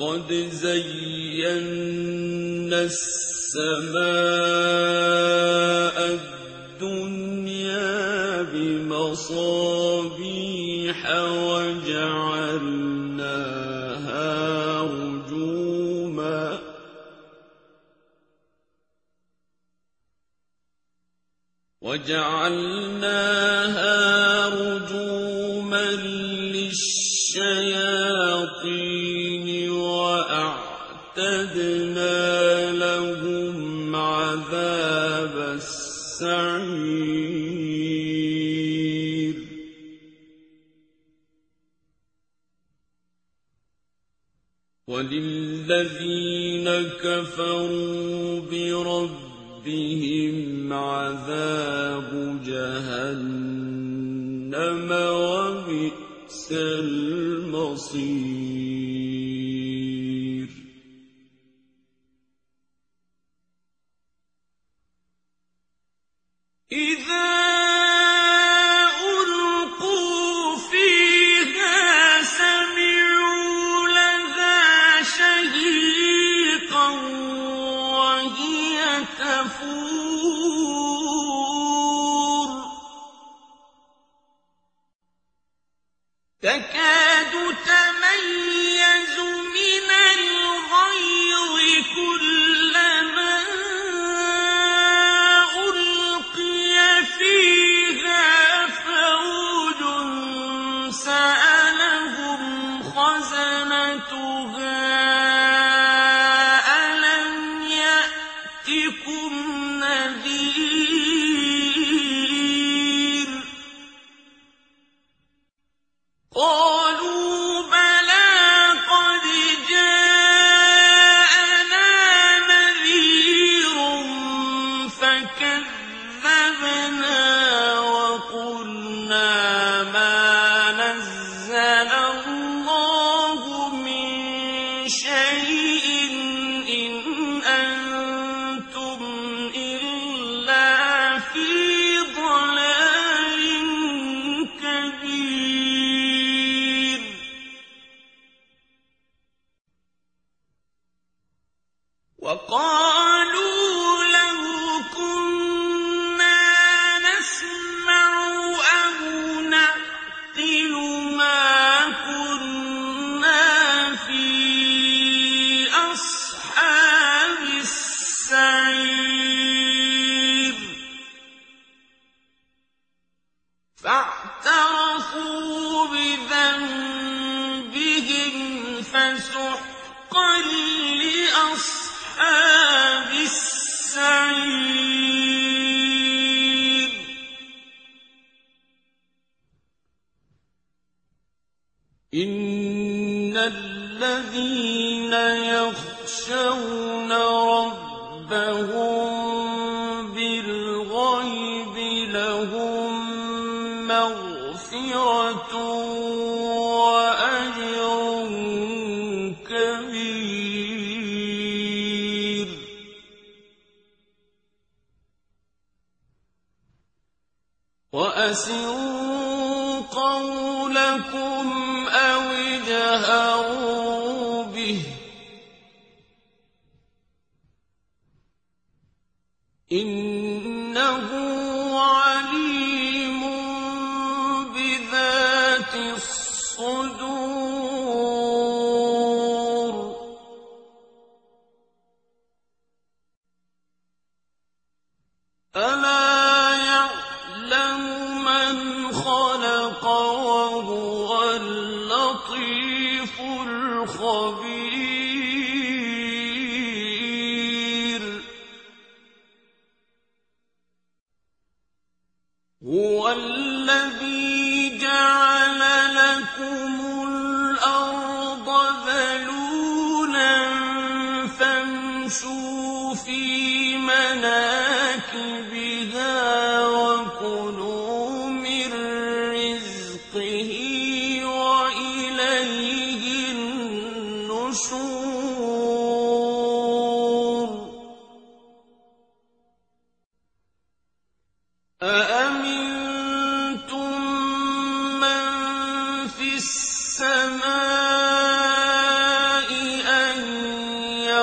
قد زينا السماء الدنيا بمصابيح وجعلناها رجوما. وجعلناها رجوما للشياطين عذاب السعير. وللذين كفروا بربهم عذاب جهنم وبئس المصير. تكاد تميز الذين يخشون ربهم بالغيب لهم مغفرة وأجر كبير. وأسروا قولكم وهو اللطيف الخبير. هو الذي جعل لكم الأرض ذلولا فامشوا في مناكبها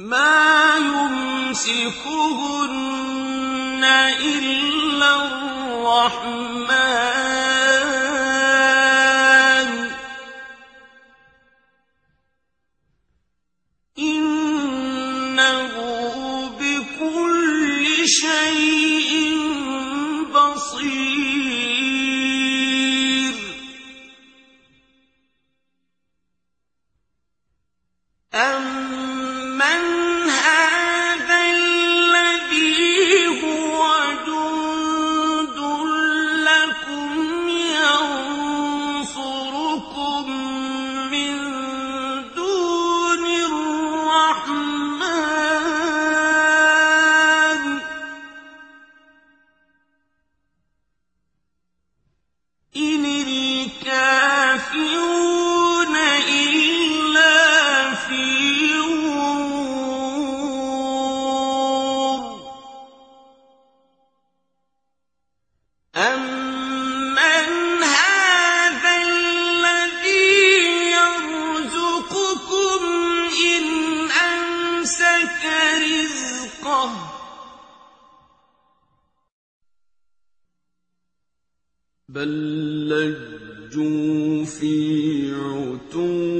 ما يمسكهن إلا الرحمن. بَل لَّجُّوا فِي عُتُوٍّ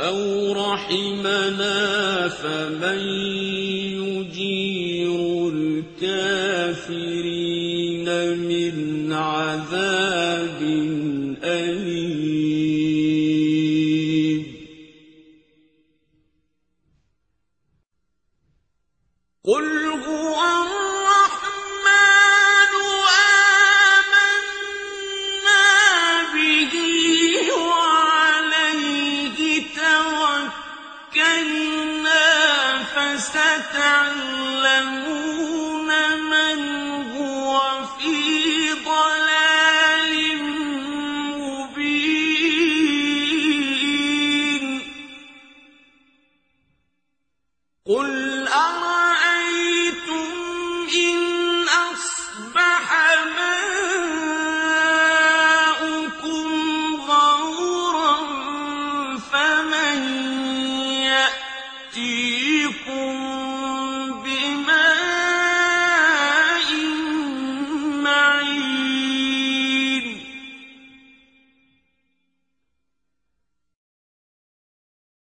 أو رحمنا فمن يجير الكافرين من عذاب